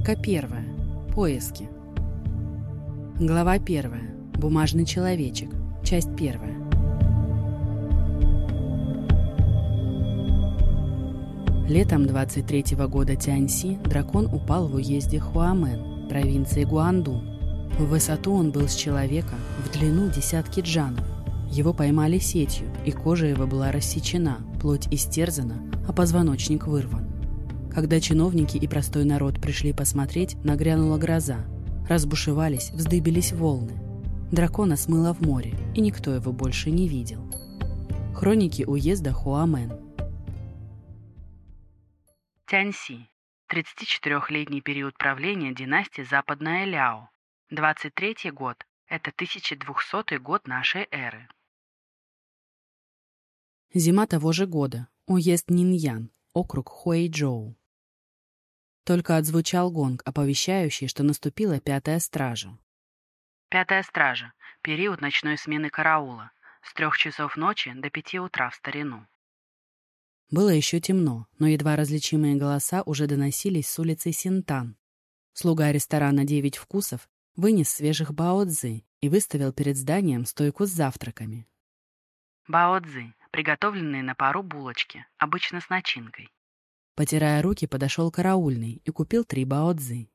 Арка первая. Поиски. Глава первая. Бумажный человечек. Часть первая. Летом 23-го года Тяньси дракон упал в уезде Хуамен, провинции Гуандун. В высоту он был с человека, в длину десятки джанов. Его поймали сетью, и кожа его была рассечена, плоть истерзана, а позвоночник вырван. Когда чиновники и простой народ пришли посмотреть, нагрянула гроза. Разбушевались, вздыбились волны. Дракона смыло в море, и никто его больше не видел. Хроники уезда Хуамен. Тяньси. 34-летний период правления династии Западная Ляо. 23 год. Это 1200 год нашей эры. Зима того же года. Уезд Ниньян. Округ Хуэйчжоу. Только отзвучал гонг, оповещающий, что наступила пятая стража. Пятая стража. Период ночной смены караула. С трех часов ночи до пяти утра в старину. Было еще темно, но едва различимые голоса уже доносились с улицы Синтан. Слуга ресторана «Девять вкусов» вынес свежих бао-дзы и выставил перед зданием стойку с завтраками. Бао-дзы — приготовленные на пару булочки, обычно с начинкой. Потирая руки, подошел караульный и купил три бао-дзы.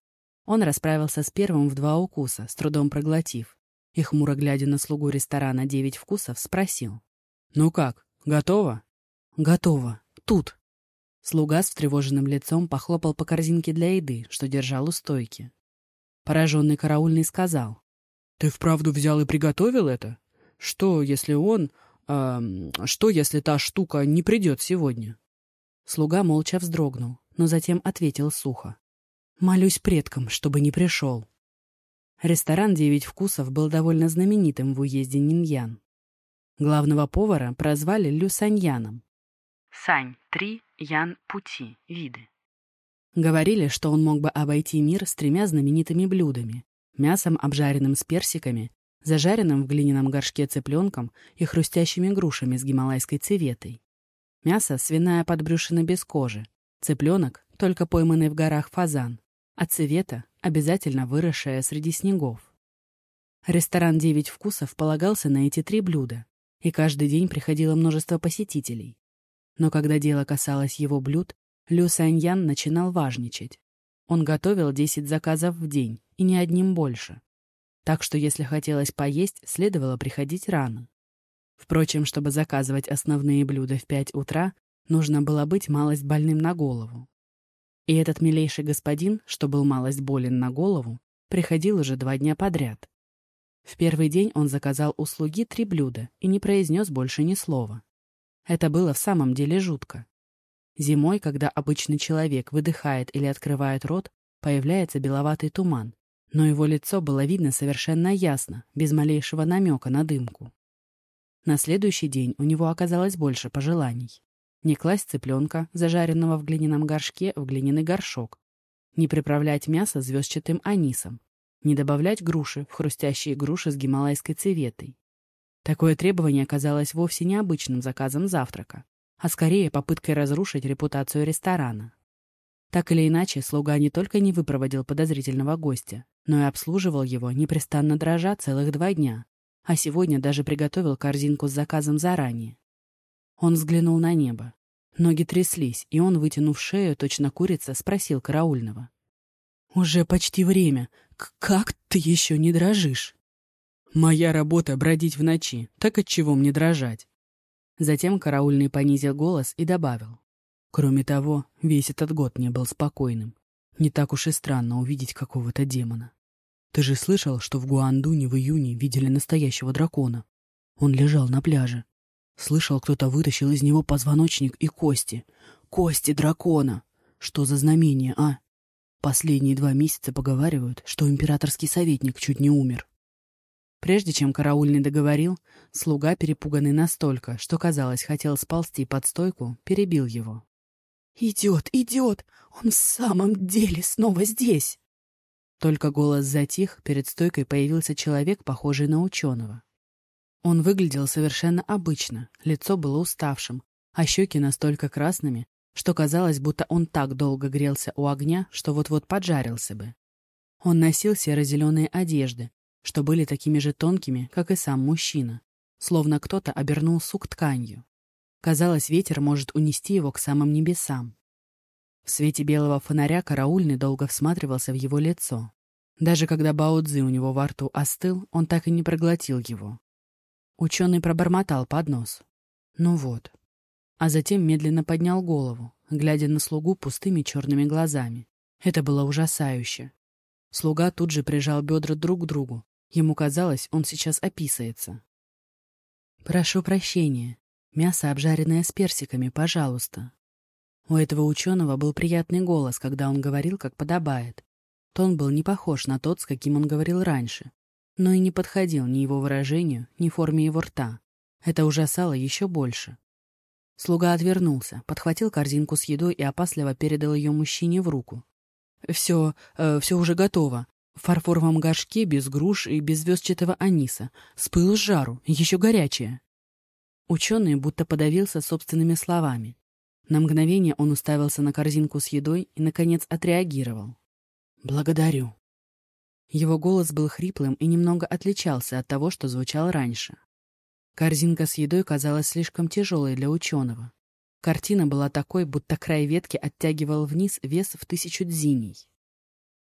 Он расправился с первым в два укуса, с трудом проглотив, и, хмуро глядя на слугу ресторана «Девять вкусов», спросил. «Ну как, готово?» «Готово. Тут». Слуга с встревоженным лицом похлопал по корзинке для еды, что держал у стойки. Пораженный караульный сказал. «Ты вправду взял и приготовил это? Что, если он... Э, что, если та штука не придет сегодня?» Слуга молча вздрогнул, но затем ответил сухо. «Молюсь предкам, чтобы не пришел». Ресторан «Девять вкусов» был довольно знаменитым в уезде Ниньян. Главного повара прозвали Лю Саньяном. Сань, три, Ян, пути, виды. Говорили, что он мог бы обойти мир с тремя знаменитыми блюдами — мясом, обжаренным с персиками, зажаренным в глиняном горшке цыпленком и хрустящими грушами с гималайской цеветой. Мясо — свиная подбрюшина без кожи. Цыпленок — только пойманный в горах фазан. А цвета — обязательно выросшая среди снегов. Ресторан «Девять вкусов» полагался на эти три блюда, и каждый день приходило множество посетителей. Но когда дело касалось его блюд, Лю Саньян начинал важничать. Он готовил 10 заказов в день, и ни одним больше. Так что если хотелось поесть, следовало приходить рано. Впрочем, чтобы заказывать основные блюда в пять утра, нужно было быть малость больным на голову. И этот милейший господин, что был малость болен на голову, приходил уже два дня подряд. В первый день он заказал услуги три блюда и не произнес больше ни слова. Это было в самом деле жутко. Зимой, когда обычный человек выдыхает или открывает рот, появляется беловатый туман, но его лицо было видно совершенно ясно, без малейшего намека на дымку. На следующий день у него оказалось больше пожеланий. Не класть цыпленка, зажаренного в глиняном горшке, в глиняный горшок. Не приправлять мясо звездчатым анисом. Не добавлять груши в хрустящие груши с гималайской цеветой. Такое требование оказалось вовсе не обычным заказом завтрака, а скорее попыткой разрушить репутацию ресторана. Так или иначе, слуга не только не выпроводил подозрительного гостя, но и обслуживал его, непрестанно дрожа, целых два дня, а сегодня даже приготовил корзинку с заказом заранее. Он взглянул на небо. Ноги тряслись, и он, вытянув шею, точно курица, спросил караульного. «Уже почти время. К как ты еще не дрожишь?» «Моя работа — бродить в ночи. Так от чего мне дрожать?» Затем караульный понизил голос и добавил. «Кроме того, весь этот год не был спокойным. Не так уж и странно увидеть какого-то демона. Ты же слышал, что в Гуандуне в июне видели настоящего дракона? Он лежал на пляже. Слышал, кто-то вытащил из него позвоночник и кости. Кости дракона! Что за знамение, а? Последние два месяца поговаривают, что императорский советник чуть не умер. Прежде чем караульный договорил, слуга, перепуганный настолько, что, казалось, хотел сползти под стойку, перебил его. «Идет, идет! Он в самом деле снова здесь!» Только голос затих, перед стойкой появился человек, похожий на ученого. Он выглядел совершенно обычно, лицо было уставшим, а щеки настолько красными, что казалось, будто он так долго грелся у огня, что вот-вот поджарился бы. Он носил серо-зеленые одежды, что были такими же тонкими, как и сам мужчина, словно кто-то обернул сук тканью. Казалось, ветер может унести его к самым небесам. В свете белого фонаря караульный долго всматривался в его лицо. Даже когда Бао-Дзы у него во рту остыл, он так и не проглотил его. Ученый пробормотал под нос. Ну вот. А затем медленно поднял голову, глядя на слугу пустыми черными глазами. Это было ужасающе. Слуга тут же прижал бедра друг к другу. Ему казалось, он сейчас описается. «Прошу прощения. Мясо, обжаренное с персиками, пожалуйста». У этого ученого был приятный голос, когда он говорил, как подобает. Тон был не похож на тот, с каким он говорил раньше, но и не подходил ни его выражению, ни форме его рта. Это ужасало еще больше. Слуга отвернулся, подхватил корзинку с едой и опасливо передал ее мужчине в руку. «Все, э, все уже готово. В фарфоровом горшке без груш и без звездчатого аниса. С пылу с жару, еще горячее». Ученый будто подавился собственными словами. На мгновение он уставился на корзинку с едой и, наконец, отреагировал. «Благодарю». Его голос был хриплым и немного отличался от того, что звучал раньше. Корзинка с едой казалась слишком тяжелой для ученого. Картина была такой, будто край ветки оттягивал вниз вес в тысячу дзиней.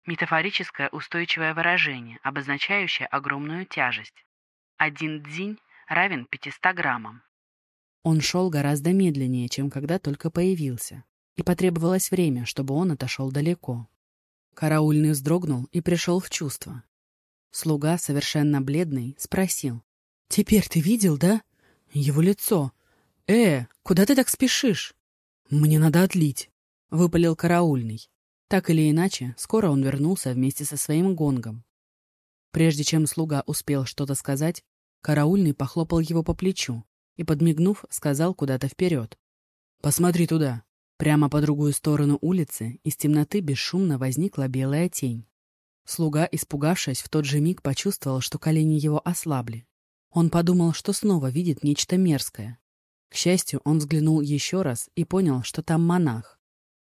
Метафорическое устойчивое выражение, обозначающее огромную тяжесть. Один дзинь равен 500 граммам. Он шел гораздо медленнее, чем когда только появился, и потребовалось время, чтобы он отошел далеко. Караульный вздрогнул и пришел в чувство. Слуга, совершенно бледный, спросил, Теперь ты видел, да? Его лицо. Э, куда ты так спешишь? Мне надо отлить, — выпалил караульный. Так или иначе, скоро он вернулся вместе со своим гонгом. Прежде чем слуга успел что-то сказать, караульный похлопал его по плечу и, подмигнув, сказал куда-то вперед. «Посмотри туда». Прямо по другую сторону улицы из темноты бесшумно возникла белая тень. Слуга, испугавшись, в тот же миг почувствовал, что колени его ослабли. Он подумал, что снова видит нечто мерзкое. К счастью, он взглянул еще раз и понял, что там монах.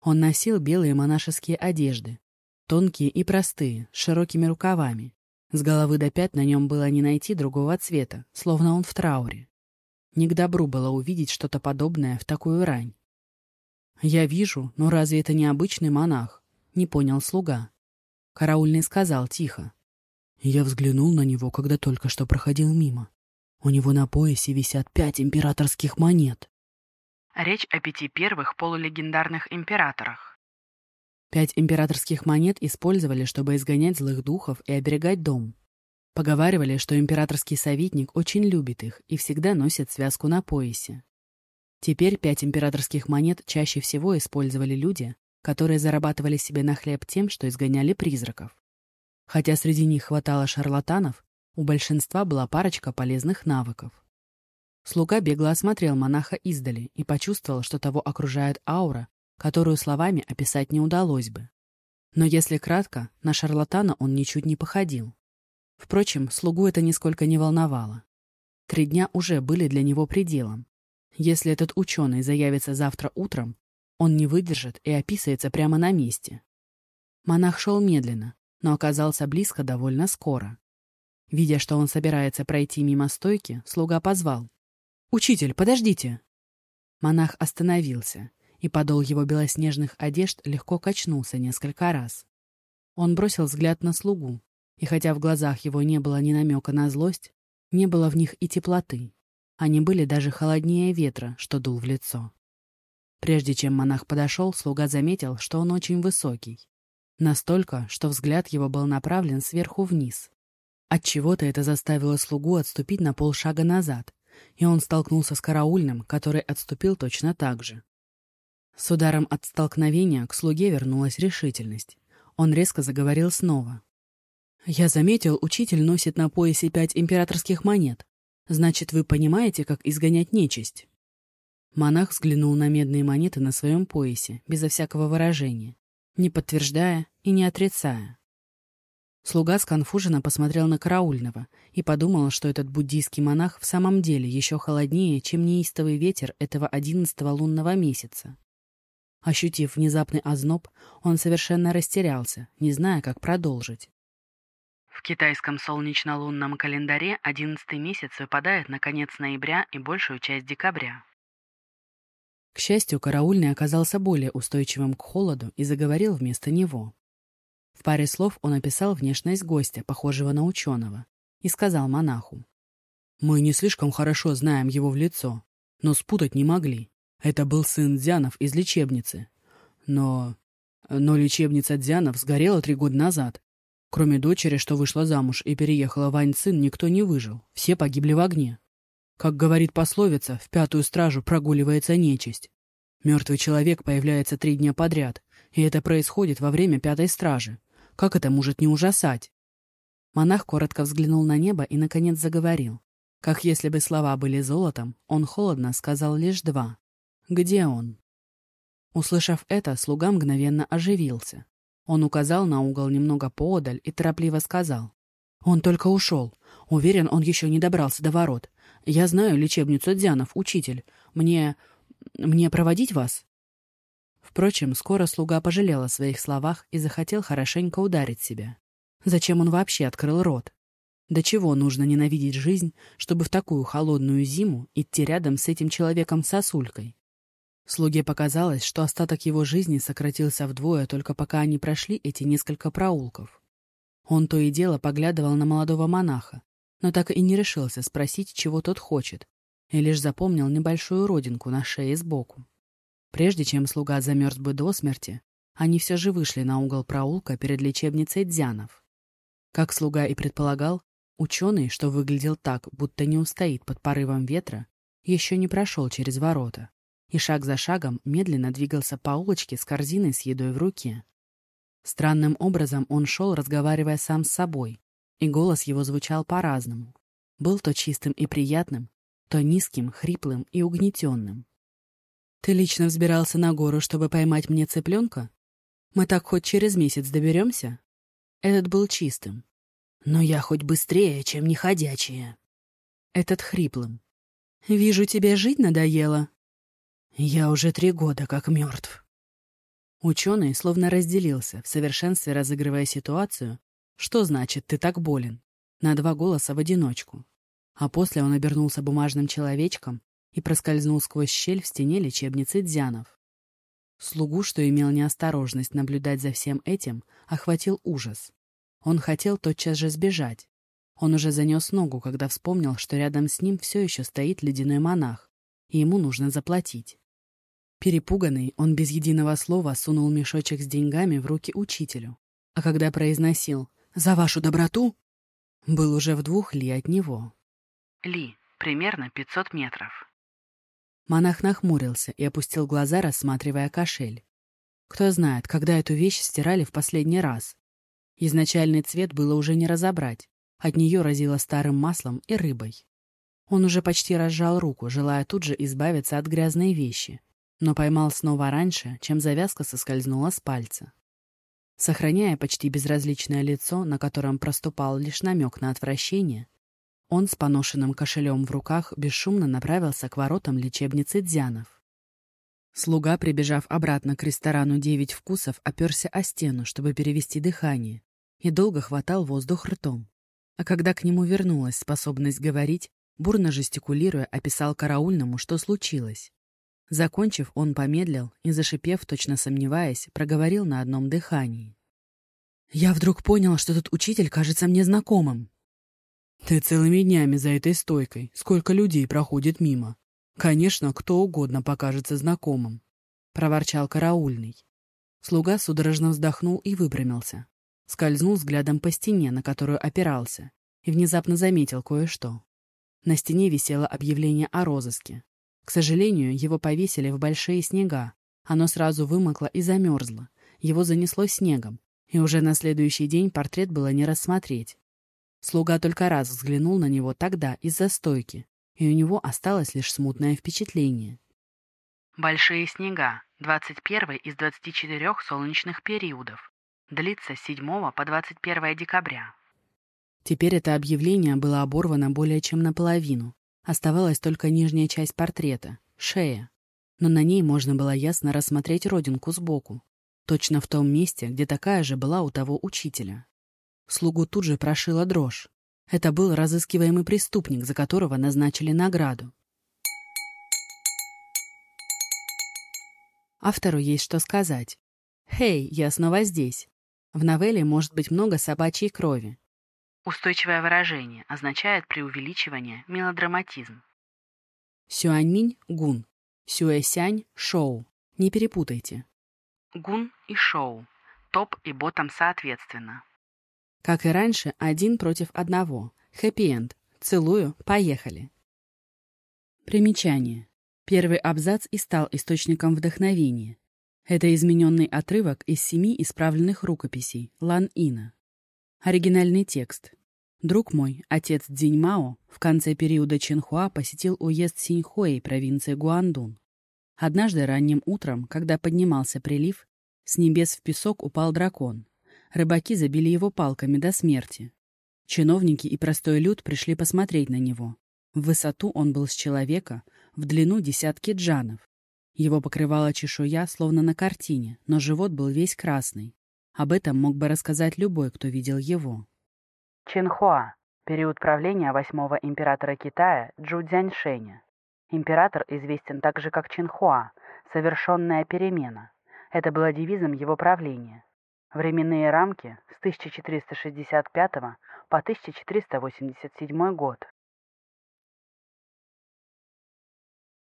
Он носил белые монашеские одежды, тонкие и простые, с широкими рукавами. С головы до пят на нем было не найти другого цвета, словно он в трауре. Не к добру было увидеть что-то подобное в такую рань. «Я вижу, но разве это не обычный монах?» — не понял слуга. Караульный сказал тихо. Я взглянул на него, когда только что проходил мимо. У него на поясе висят пять императорских монет. Речь о пяти первых полулегендарных императорах. Пять императорских монет использовали, чтобы изгонять злых духов и оберегать дом. Поговаривали, что императорский советник очень любит их и всегда носит связку на поясе. Теперь пять императорских монет чаще всего использовали люди, которые зарабатывали себе на хлеб тем, что изгоняли призраков. Хотя среди них хватало шарлатанов, у большинства была парочка полезных навыков. Слуга бегло осмотрел монаха издали и почувствовал, что того окружает аура, которую словами описать не удалось бы. Но если кратко, на шарлатана он ничуть не походил. Впрочем, слугу это нисколько не волновало. Три дня уже были для него пределом. Если этот ученый заявится завтра утром, он не выдержит и описывается прямо на месте. Монах шел медленно, но оказался близко довольно скоро. Видя, что он собирается пройти мимо стойки, слуга позвал. «Учитель, подождите!» Монах остановился, и подол его белоснежных одежд легко качнулся несколько раз. Он бросил взгляд на слугу, и хотя в глазах его не было ни намека на злость, не было в них и теплоты. Они были даже холоднее ветра, что дул в лицо. Прежде чем монах подошел, слуга заметил, что он очень высокий. Настолько, что взгляд его был направлен сверху вниз. Отчего-то это заставило слугу отступить на полшага назад, и он столкнулся с караульным, который отступил точно так же. С ударом от столкновения к слуге вернулась решительность. Он резко заговорил снова. «Я заметил, учитель носит на поясе пять императорских монет. Значит, вы понимаете, как изгонять нечисть?» Монах взглянул на медные монеты на своем поясе, безо всякого выражения не подтверждая и не отрицая. Слуга сконфуженно посмотрел на караульного и подумал, что этот буддийский монах в самом деле еще холоднее, чем неистовый ветер этого одиннадцатого лунного месяца. Ощутив внезапный озноб, он совершенно растерялся, не зная, как продолжить. В китайском солнечно-лунном календаре одиннадцатый месяц выпадает на конец ноября и большую часть декабря. К счастью, караульный оказался более устойчивым к холоду и заговорил вместо него. В паре слов он описал внешность гостя, похожего на ученого, и сказал монаху. «Мы не слишком хорошо знаем его в лицо, но спутать не могли. Это был сын Дзянов из лечебницы. Но... Но лечебница Дзянов сгорела три года назад. Кроме дочери, что вышла замуж и переехала в Аньцин, никто не выжил. Все погибли в огне. Как говорит пословица, в пятую стражу прогуливается нечисть. Мертвый человек появляется три дня подряд, и это происходит во время пятой стражи. Как это может не ужасать? Монах коротко взглянул на небо и, наконец, заговорил. Как если бы слова были золотом, он холодно сказал лишь два. «Где он?» Услышав это, слуга мгновенно оживился. Он указал на угол немного поодаль и торопливо сказал. «Он только ушел. Уверен, он еще не добрался до ворот. Я знаю лечебницу Дзянов, учитель. Мне... мне проводить вас?» Впрочем, скоро слуга пожалел о своих словах и захотел хорошенько ударить себя. Зачем он вообще открыл рот? До чего нужно ненавидеть жизнь, чтобы в такую холодную зиму идти рядом с этим человеком-сосулькой? Слуге показалось, что остаток его жизни сократился вдвое, только пока они прошли эти несколько проулков. Он то и дело поглядывал на молодого монаха, но так и не решился спросить, чего тот хочет, и лишь запомнил небольшую родинку на шее сбоку. Прежде чем слуга замерз бы до смерти, они все же вышли на угол проулка перед лечебницей Дзянов. Как слуга и предполагал, Ученый, что выглядел так, будто не устоит под порывом ветра, еще не прошел через ворота и шаг за шагом медленно двигался по улочке с корзиной с едой в руке. Странным образом он шел, разговаривая сам с собой, и голос его звучал по-разному. Был то чистым и приятным, то низким, хриплым и угнетенным. «Ты лично взбирался на гору, чтобы поймать мне цыпленка? Мы так хоть через месяц доберемся?» Этот был чистым, но я хоть быстрее, чем неходячие. Этот хриплым. Вижу, тебе жить надоело. Я уже три года как мертв. Ученый словно разделился, в совершенстве разыгрывая ситуацию, что значит «ты так болен?» на два голоса в одиночку. А после он обернулся бумажным человечком и проскользнул сквозь щель в стене лечебницы Дзянов. Слугу, что имел неосторожность наблюдать за всем этим, охватил ужас. Он хотел тотчас же сбежать. Он уже занес ногу, когда вспомнил, что рядом с ним все еще стоит ледяной монах, и ему нужно заплатить. Перепуганный, он без единого слова сунул мешочек с деньгами в руки учителю, а когда произносил «За вашу доброту!», был уже в двух ли от него. Ли, примерно 500 метров. Монах нахмурился и опустил глаза, рассматривая кошель. Кто знает, когда эту вещь стирали в последний раз. Изначальный цвет было уже не разобрать. От нее разило старым маслом и рыбой. Он уже почти разжал руку, желая тут же избавиться от грязной вещи, но поймал снова раньше, чем завязка соскользнула с пальца. Сохраняя почти безразличное лицо, на котором проступал лишь намек на отвращение, он с поношенным кошелем в руках бесшумно направился к воротам лечебницы Дзянов. Слуга, прибежав обратно к ресторану «Девять вкусов», оперся о стену, чтобы перевести дыхание, и долго хватал воздух ртом. А когда к нему вернулась способность говорить, бурно жестикулируя, описал караульному, что случилось. Закончив, он помедлил и, зашипев, точно сомневаясь, проговорил на одном дыхании. «Я вдруг понял, что этот учитель кажется мне знакомым». «Ты целыми днями за этой стойкой. Сколько людей проходит мимо. Конечно, кто угодно покажется знакомым», — проворчал караульный. Слуга судорожно вздохнул и выпрямился скользнул взглядом по стене, на которую опирался, и внезапно заметил кое-что. На стене висело объявление о розыске. К сожалению, его повесили в большие снега. Оно сразу вымокло и замерзло. Его занесло снегом, и уже на следующий день портрет было не рассмотреть. Слуга только раз взглянул на него тогда из-за стойки, и у него осталось лишь смутное впечатление. Большие снега. 21 из 24 солнечных периодов длится с 7 по 21 декабря. Теперь это объявление было оборвано более чем наполовину. Оставалась только нижняя часть портрета — шея. но на ней можно было ясно рассмотреть родинку сбоку, точно в том месте, где такая же была у того учителя. Слугу тут же прошила дрожь. Это был разыскиваемый преступник, за которого назначили награду. Автору есть что сказать. «Хей, я снова здесь». В новелле может быть много собачьей крови. Устойчивое выражение означает преувеличивание, мелодраматизм. Сюаньминь — гун. Сюэсянь — шоу. Не перепутайте. Гун и шоу. Топ и ботом соответственно. Как и раньше, один против одного. Хэппи-энд. Целую, поехали. Примечание. Первый абзац и стал источником вдохновения. Это измененный отрывок из семи исправленных рукописей Лан Ина. Оригинальный текст. Друг мой, отец Дзиньмао, в конце периода Чинхуа посетил уезд Синьхуэй провинции Гуандун. Однажды ранним утром, когда поднимался прилив, с небес в песок упал дракон. Рыбаки забили его палками до смерти. Чиновники и простой люд пришли посмотреть на него. В высоту он был с человека, в длину десятки джанов. Его покрывала чешуя, словно на картине, но живот был весь красный. Об этом мог бы рассказать любой, кто видел его. Чинхуа. Период правления восьмого императора Китая Джу Цзяньшэня. Император известен также как Чинхуа, совершенная перемена. Это было девизом его правления. Временные рамки с 1465 по 1487 год.